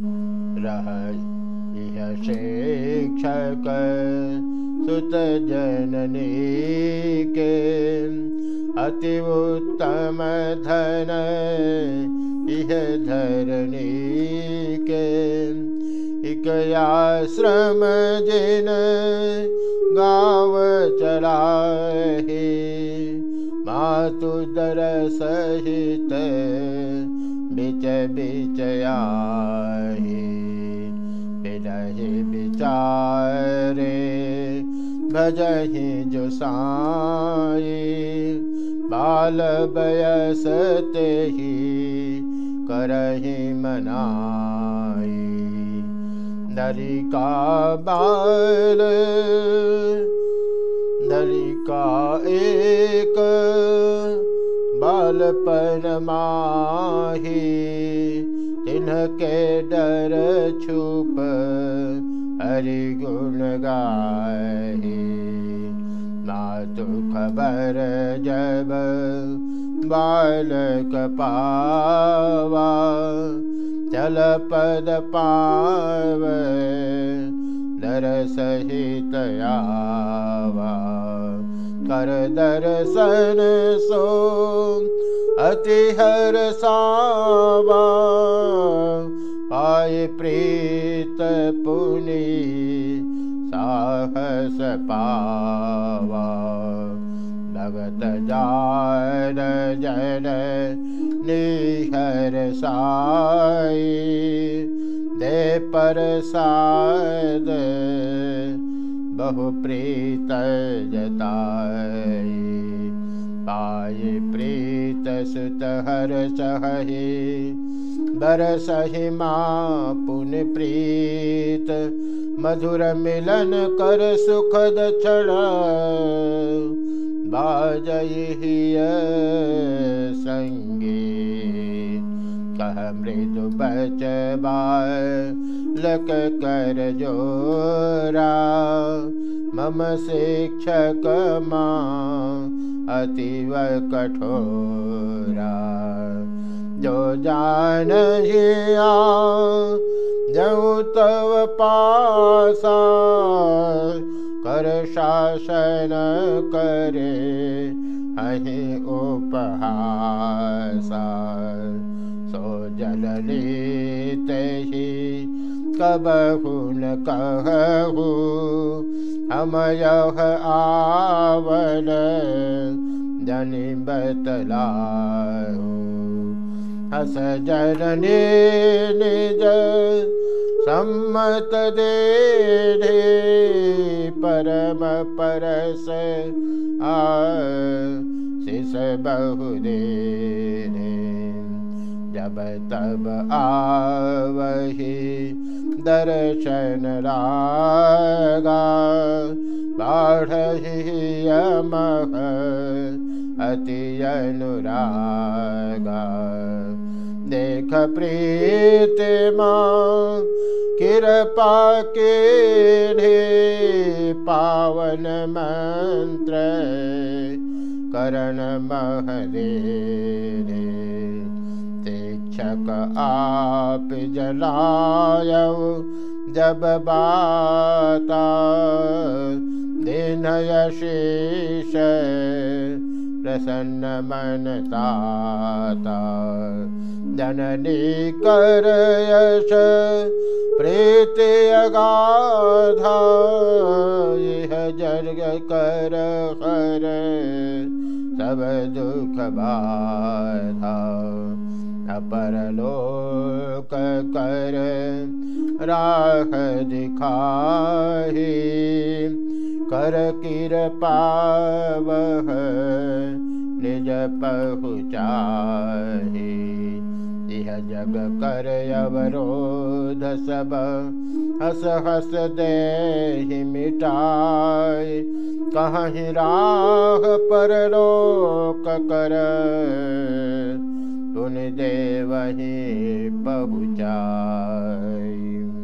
रह शिक्षक, सुत जननी के अति उत्तम धन, इह धरणी के। इकयाश्रम जिन गाव चलाहे मातु दर सहित बिरहि विचारे भजहि जो साई बाल बयसते ही करहि मनाई नरिका बाल नरिका एक बालपन माही तिनके डर छुप हरि गुण गाही। तु खबर जब बालक पावा चल पद पाव दर सहितयावा कर दर्शन सो अति हर सावा आय प्रीत पुनि साहस पावा। भगत जान जन निहर साई। दे साद बहु प्रीत जताई पाए प्रीत सुत हर बर बरसहि माँ पुन प्रीत मधुर मिलन कर सुखद क्षण। बाजय संगी। कह मृदु बच लक कर जोरा मम शिक्षक माँ अतीव कठोरा जो जान जऊ तव पासा कर शासन करे अहि उपहासा सो जननी ही कबहुन कहू हम यह आवन जनि बतलाऊ हस जननी सम्मत दे परम परस आ शिष बहु दे जब तब आवही, दर्शन रागा, बाढ़ही यमह अति अनुरागा। देख प्रीत माँ, कृपा के ढे पावन मंत्र, करण महदे शिक्षक आप जलाय जब बाता दिन यशीष प्रसन्न मनताता जननी कर यश प्रीति अगाधा यह जर्ग कर सब दुख बाधा अपरलोक कर राह दिखाही कर किर पावह निज पहुँचाही यह जग कर अवरोध सब हस हस दे मिटाय कहीं राह पर लोक कर तुन दे वही पहुँचाई